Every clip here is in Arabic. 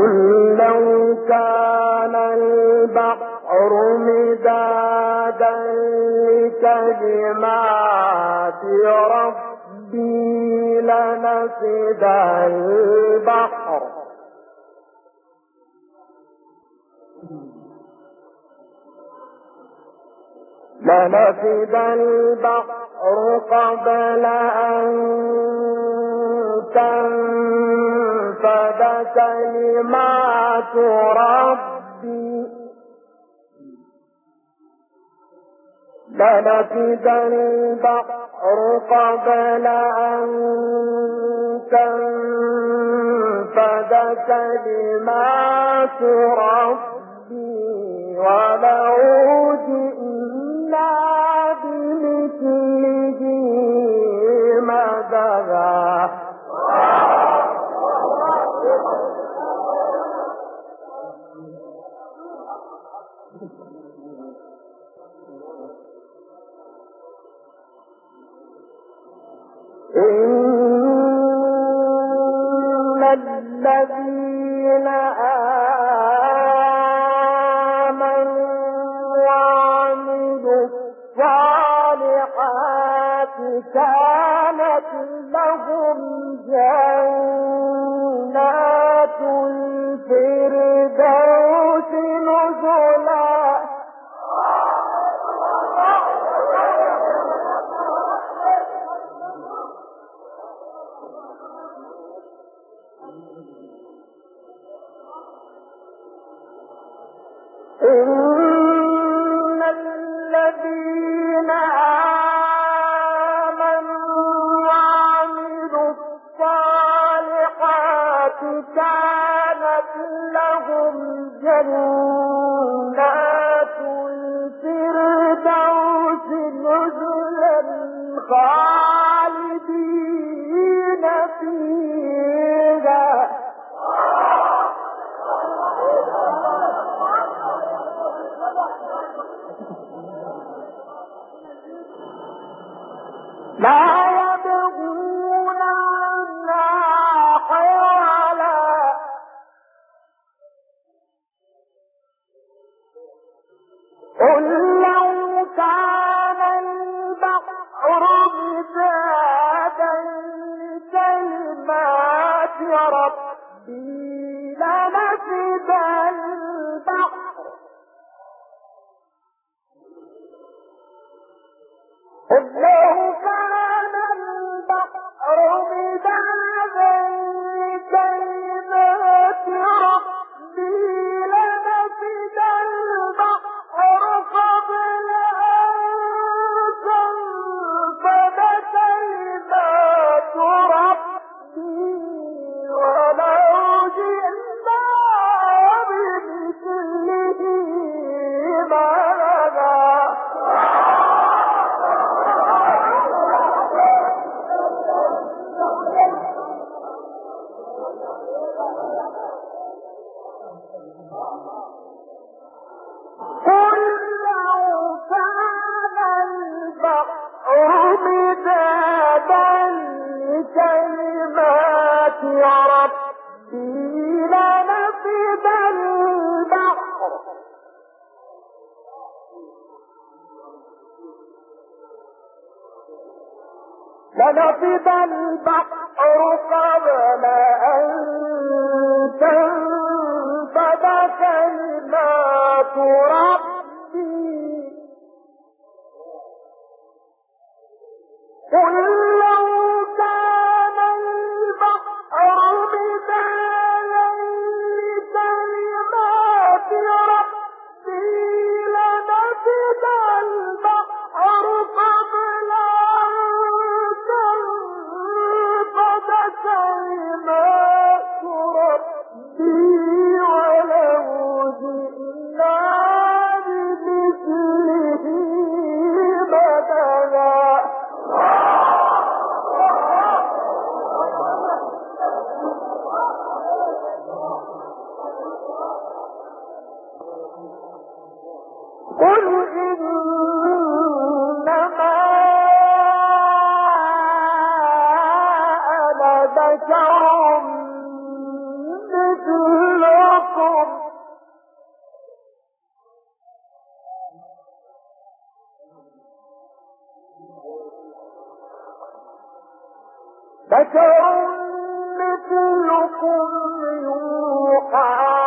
قل لو كان البحر مدادا ربي لنفد البحر. لنفد البحر قبل أن تنفد كلمات ربي لنفد البحر قبل أن تنفد كلمات ربي ولو جئنا جنات الفردوس نزلا جنات لنفذ البحر قبل أن تنفذ كلمات رب بشر مثلكم يوحى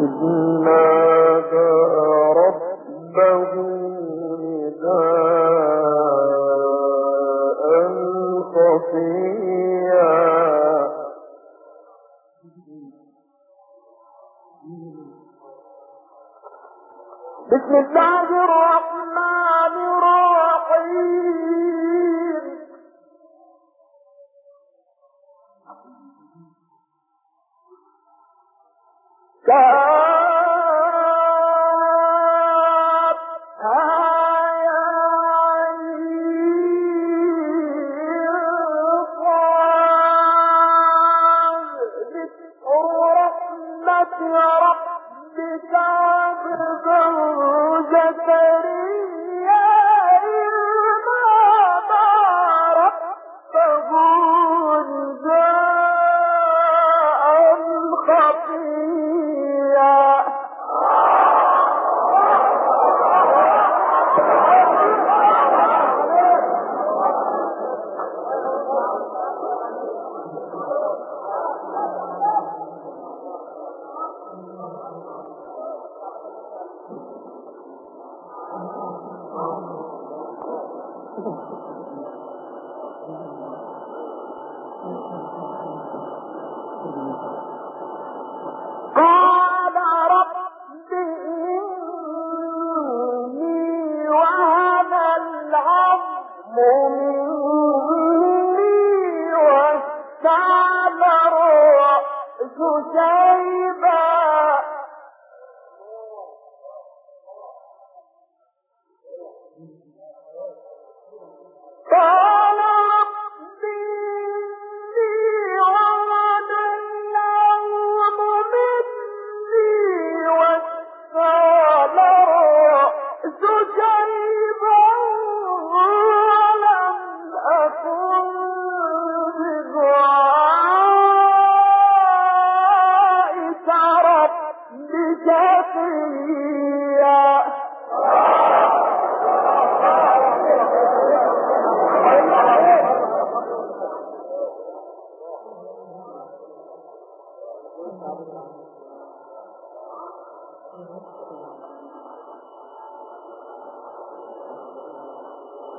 إِنَّا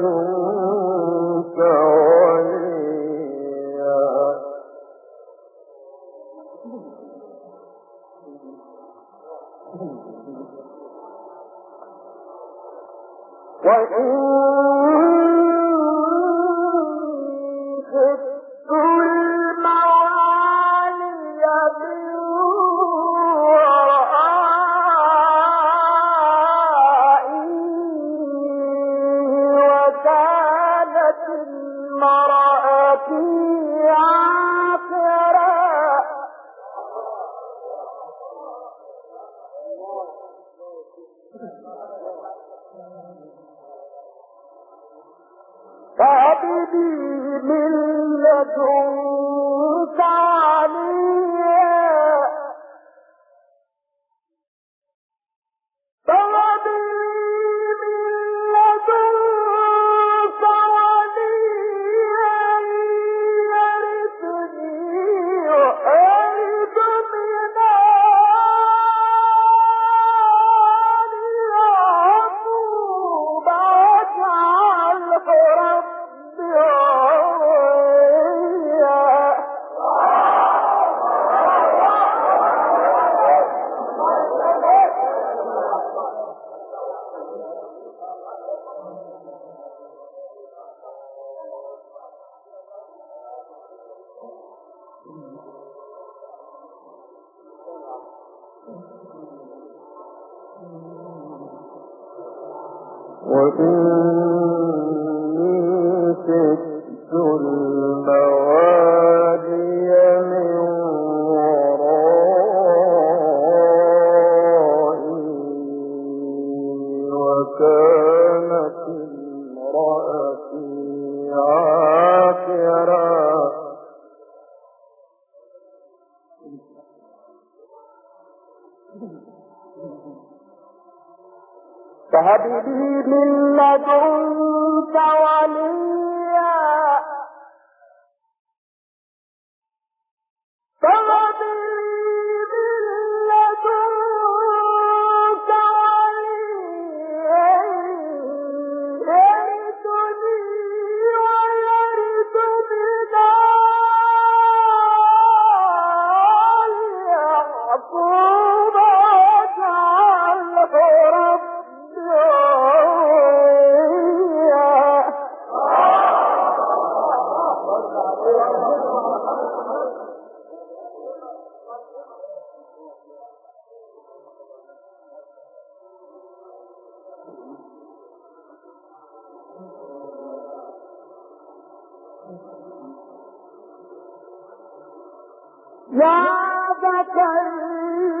يَرْجُونَ يأتي من وإني سكت فهب لي من لدنك وليا يا زكريا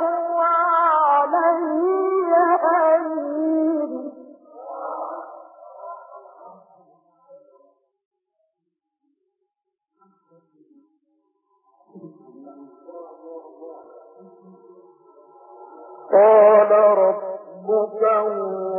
ربك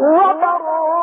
وضروا